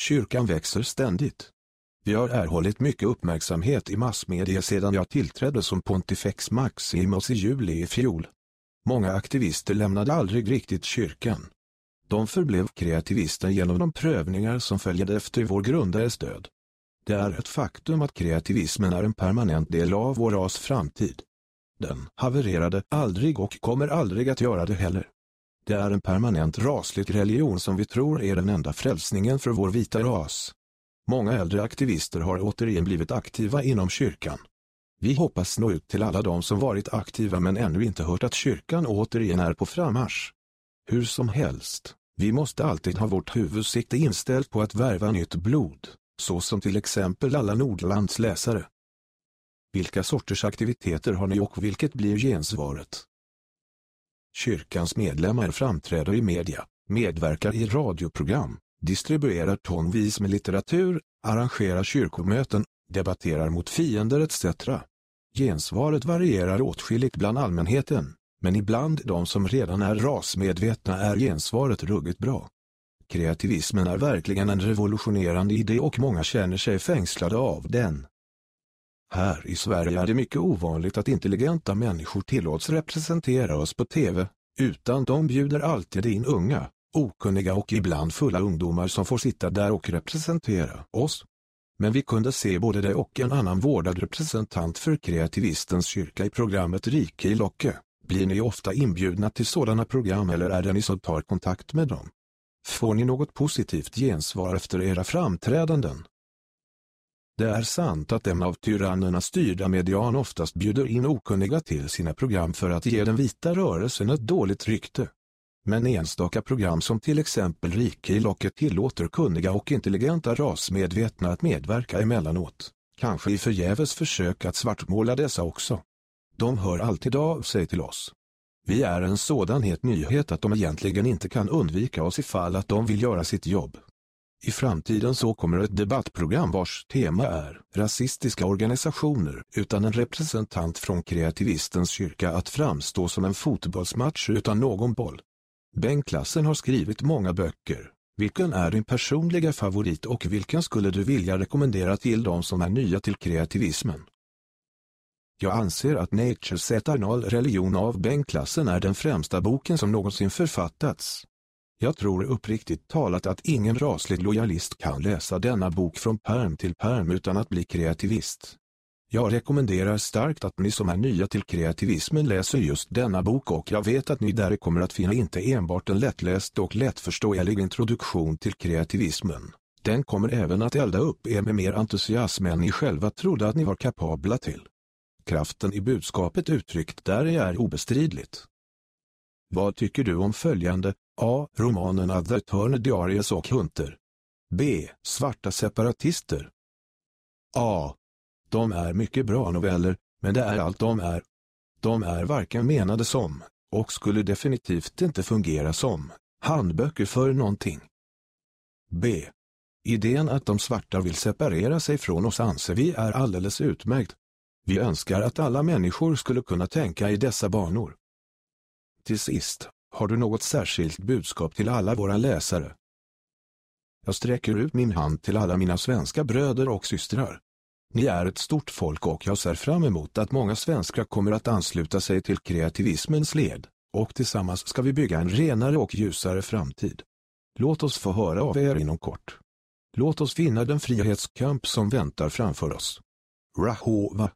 Kyrkan växer ständigt. Vi har erhållit mycket uppmärksamhet i massmedia sedan jag tillträdde som Pontifex Maximus i juli i fjol. Många aktivister lämnade aldrig riktigt kyrkan. De förblev kreativister genom de prövningar som följde efter vår grundares död. Det är ett faktum att kreativismen är en permanent del av vår ras framtid. Den havererade aldrig och kommer aldrig att göra det heller. Det är en permanent raslig religion som vi tror är den enda frälsningen för vår vita ras. Många äldre aktivister har återigen blivit aktiva inom kyrkan. Vi hoppas nå ut till alla de som varit aktiva men ännu inte hört att kyrkan återigen är på frammarsch. Hur som helst, vi måste alltid ha vårt huvudsikte inställt på att värva nytt blod, så som till exempel alla Nordlands läsare. Vilka sorters aktiviteter har ni och vilket blir gensvaret? Kyrkans medlemmar framträder i media, medverkar i radioprogram, distribuerar tonvis med litteratur, arrangerar kyrkomöten, debatterar mot fiender etc. Gensvaret varierar åtskilligt bland allmänheten, men ibland de som redan är rasmedvetna är gensvaret ruggigt bra. Kreativismen är verkligen en revolutionerande idé och många känner sig fängslade av den. Här i Sverige är det mycket ovanligt att intelligenta människor tillåts representera oss på tv, utan de bjuder alltid in unga, okunniga och ibland fulla ungdomar som får sitta där och representera oss. Men vi kunde se både det och en annan vårdad representant för kreativistens kyrka i programmet Rike i Locke. Blir ni ofta inbjudna till sådana program eller är det ni som tar kontakt med dem? Får ni något positivt gensvar efter era framträdanden? Det är sant att den av tyrannerna styrda median oftast bjuder in okunniga till sina program för att ge den vita rörelsen ett dåligt rykte. Men enstaka program som till exempel Rike i locket tillåter kunniga och intelligenta rasmedvetna att medverka emellanåt, kanske i förgäves försök att svartmåla dessa också. De hör alltid av sig till oss. Vi är en sådan het nyhet att de egentligen inte kan undvika oss ifall att de vill göra sitt jobb. I framtiden så kommer ett debattprogram vars tema är rasistiska organisationer utan en representant från kreativistens kyrka att framstå som en fotbollsmatch utan någon boll. Bengtklassen har skrivit många böcker. Vilken är din personliga favorit och vilken skulle du vilja rekommendera till de som är nya till kreativismen? Jag anser att Nature's Eternal Religion av Bengtklassen är den främsta boken som någonsin författats. Jag tror uppriktigt talat att ingen raslig lojalist kan läsa denna bok från perm till perm utan att bli kreativist. Jag rekommenderar starkt att ni som är nya till kreativismen läser just denna bok och jag vet att ni där kommer att finna inte enbart en lättläst och lättförståelig introduktion till kreativismen. Den kommer även att elda upp er med mer entusiasm än ni själva trodde att ni var kapabla till. Kraften i budskapet uttryckt där är obestridligt. Vad tycker du om följande A. Romanerna The Turn Diaries och Hunter B. Svarta separatister A. De är mycket bra noveller, men det är allt de är. De är varken menade som, och skulle definitivt inte fungera som, handböcker för någonting. B. Idén att de svarta vill separera sig från oss anser vi är alldeles utmärkt. Vi önskar att alla människor skulle kunna tänka i dessa banor. Till sist, har du något särskilt budskap till alla våra läsare? Jag sträcker ut min hand till alla mina svenska bröder och systrar. Ni är ett stort folk och jag ser fram emot att många svenskar kommer att ansluta sig till kreativismens led, och tillsammans ska vi bygga en renare och ljusare framtid. Låt oss få höra av er inom kort. Låt oss finna den frihetskamp som väntar framför oss. Rahova